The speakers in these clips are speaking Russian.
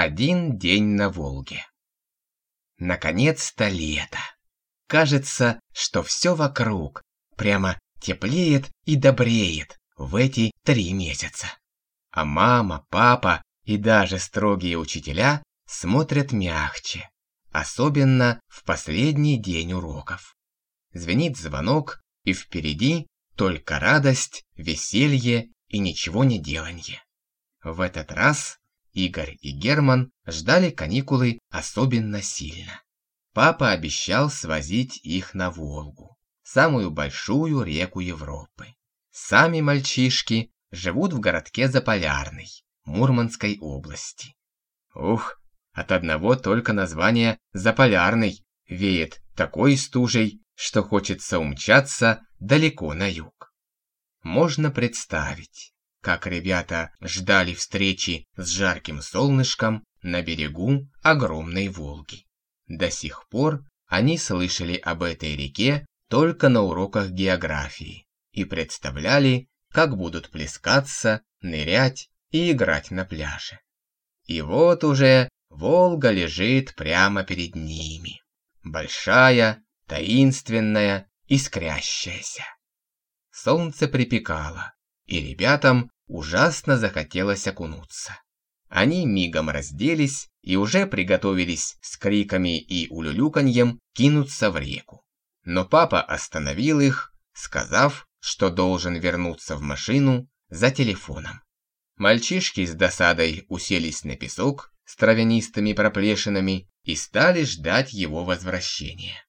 Один день на Волге. Наконец-то лето. Кажется, что все вокруг прямо теплеет и добреет в эти три месяца. А мама, папа и даже строгие учителя смотрят мягче, особенно в последний день уроков. Звенит звонок, и впереди только радость, веселье и ничего не деланье. В этот раз Игорь и Герман ждали каникулы особенно сильно. Папа обещал свозить их на Волгу, самую большую реку Европы. Сами мальчишки живут в городке Заполярный, Мурманской области. Ух, от одного только названия «Заполярный» веет такой стужей, что хочется умчаться далеко на юг. Можно представить, как ребята ждали встречи с жарким солнышком на берегу огромной Волги. До сих пор они слышали об этой реке только на уроках географии и представляли, как будут плескаться, нырять и играть на пляже. И вот уже Волга лежит прямо перед ними. Большая, таинственная, искрящаяся. Солнце припекало, и ребятам ужасно захотелось окунуться. Они мигом разделись и уже приготовились с криками и улюлюканьем кинуться в реку. Но папа остановил их, сказав, что должен вернуться в машину за телефоном. Мальчишки с досадой уселись на песок с травянистыми проплешинами и стали ждать его возвращения.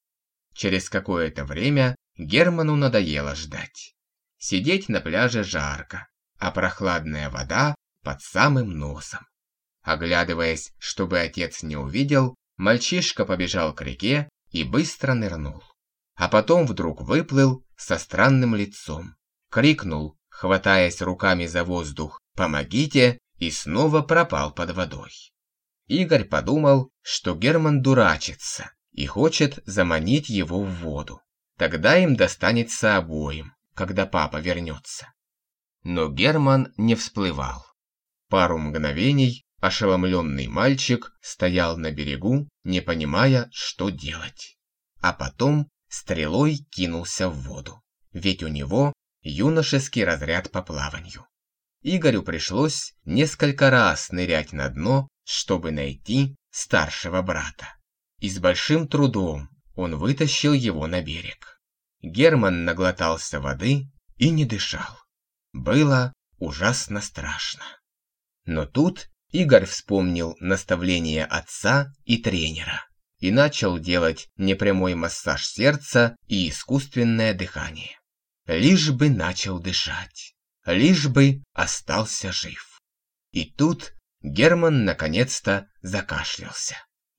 Через какое-то время Герману надоело ждать. Сидеть на пляже жарко, а прохладная вода под самым носом. Оглядываясь, чтобы отец не увидел, мальчишка побежал к реке и быстро нырнул. А потом вдруг выплыл со странным лицом. Крикнул, хватаясь руками за воздух «Помогите!» и снова пропал под водой. Игорь подумал, что Герман дурачится и хочет заманить его в воду. Тогда им достанется обоим, когда папа вернется. Но Герман не всплывал. Пару мгновений ошеломленный мальчик стоял на берегу, не понимая, что делать. А потом стрелой кинулся в воду, ведь у него юношеский разряд по плаванию. Игорю пришлось несколько раз нырять на дно, чтобы найти старшего брата и с большим трудом он вытащил его на берег. Герман наглотался воды и не дышал. Было ужасно страшно. Но тут Игорь вспомнил наставления отца и тренера и начал делать непрямой массаж сердца и искусственное дыхание. Лишь бы начал дышать, лишь бы остался жив. И тут Герман наконец-то закашлялся.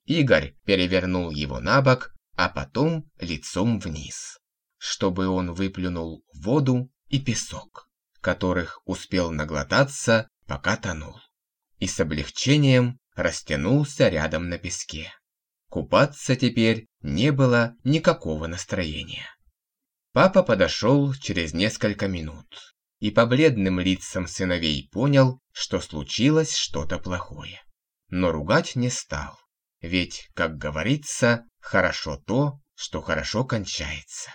Игорь перевернул его на бок, а потом лицом вниз, чтобы он выплюнул воду и песок, которых успел наглотаться, пока тонул. И с облегчением растянулся рядом на песке. Купаться теперь не было никакого настроения. Папа подошел через несколько минут и по бледным лицам сыновей понял, что случилось что-то плохое. Но ругать не стал ведь, как говорится, хорошо то, что хорошо кончается.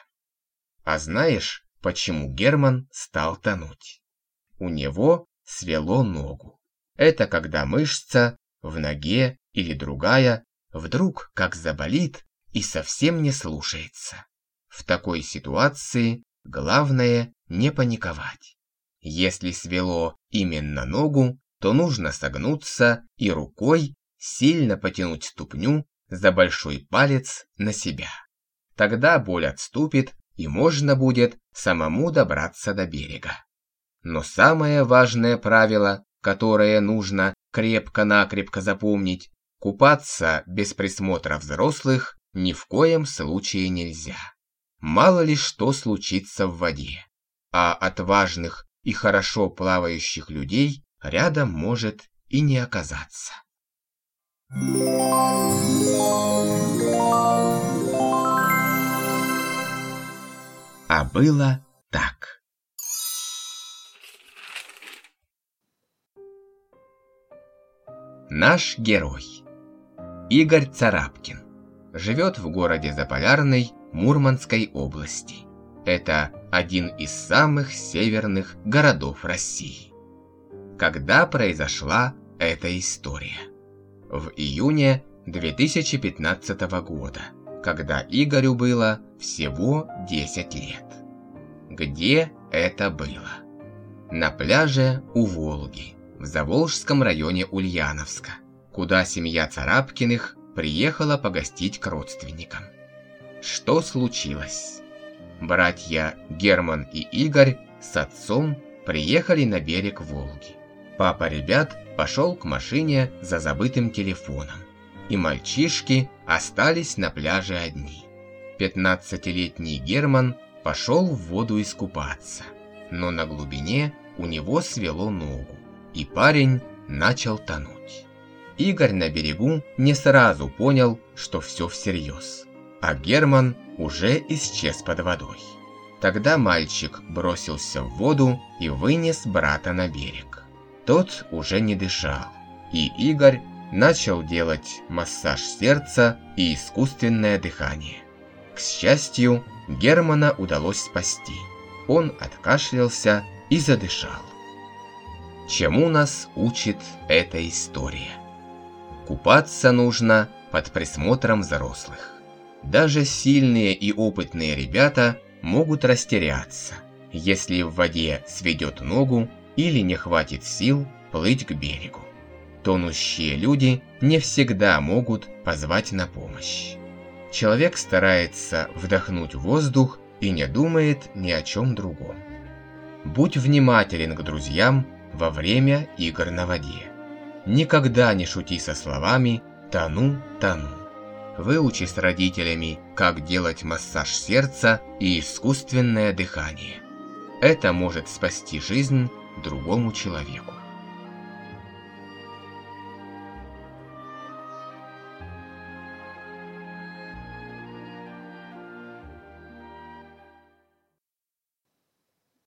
А знаешь, почему Герман стал тонуть? У него свело ногу. Это когда мышца в ноге или другая вдруг как заболит и совсем не слушается. В такой ситуации главное не паниковать. Если свело именно ногу, то нужно согнуться и рукой сильно потянуть ступню за большой палец на себя. Тогда боль отступит, и можно будет самому добраться до берега. Но самое важное правило, которое нужно крепко-накрепко запомнить, купаться без присмотра взрослых ни в коем случае нельзя. Мало ли что случится в воде, а отважных и хорошо плавающих людей рядом может и не оказаться. А было так. Наш герой. Игорь Царапкин. Живет в городе Заполярный Мурманской области. Это один из самых северных городов России. Когда произошла эта история? В июне 2015 года, когда Игорю было всего 10 лет. Где это было? На пляже у Волги, в Заволжском районе Ульяновска, куда семья Царапкиных приехала погостить к родственникам. Что случилось? Братья Герман и Игорь с отцом приехали на берег Волги. Папа ребят пошел к машине за забытым телефоном, и мальчишки остались на пляже одни. 15-летний Герман пошел в воду искупаться, но на глубине у него свело ногу, и парень начал тонуть. Игорь на берегу не сразу понял, что все всерьез, а Герман уже исчез под водой. Тогда мальчик бросился в воду и вынес брата на берег. Тот уже не дышал, и Игорь начал делать массаж сердца и искусственное дыхание. К счастью, Германа удалось спасти. Он откашлялся и задышал. Чему нас учит эта история? Купаться нужно под присмотром взрослых. Даже сильные и опытные ребята могут растеряться, если в воде сведет ногу или не хватит сил плыть к берегу. Тонущие люди не всегда могут позвать на помощь. Человек старается вдохнуть воздух и не думает ни о чем другом. Будь внимателен к друзьям во время игр на воде. Никогда не шути со словами «тону, тону». Выучи с родителями, как делать массаж сердца и искусственное дыхание. Это может спасти жизнь другому человеку.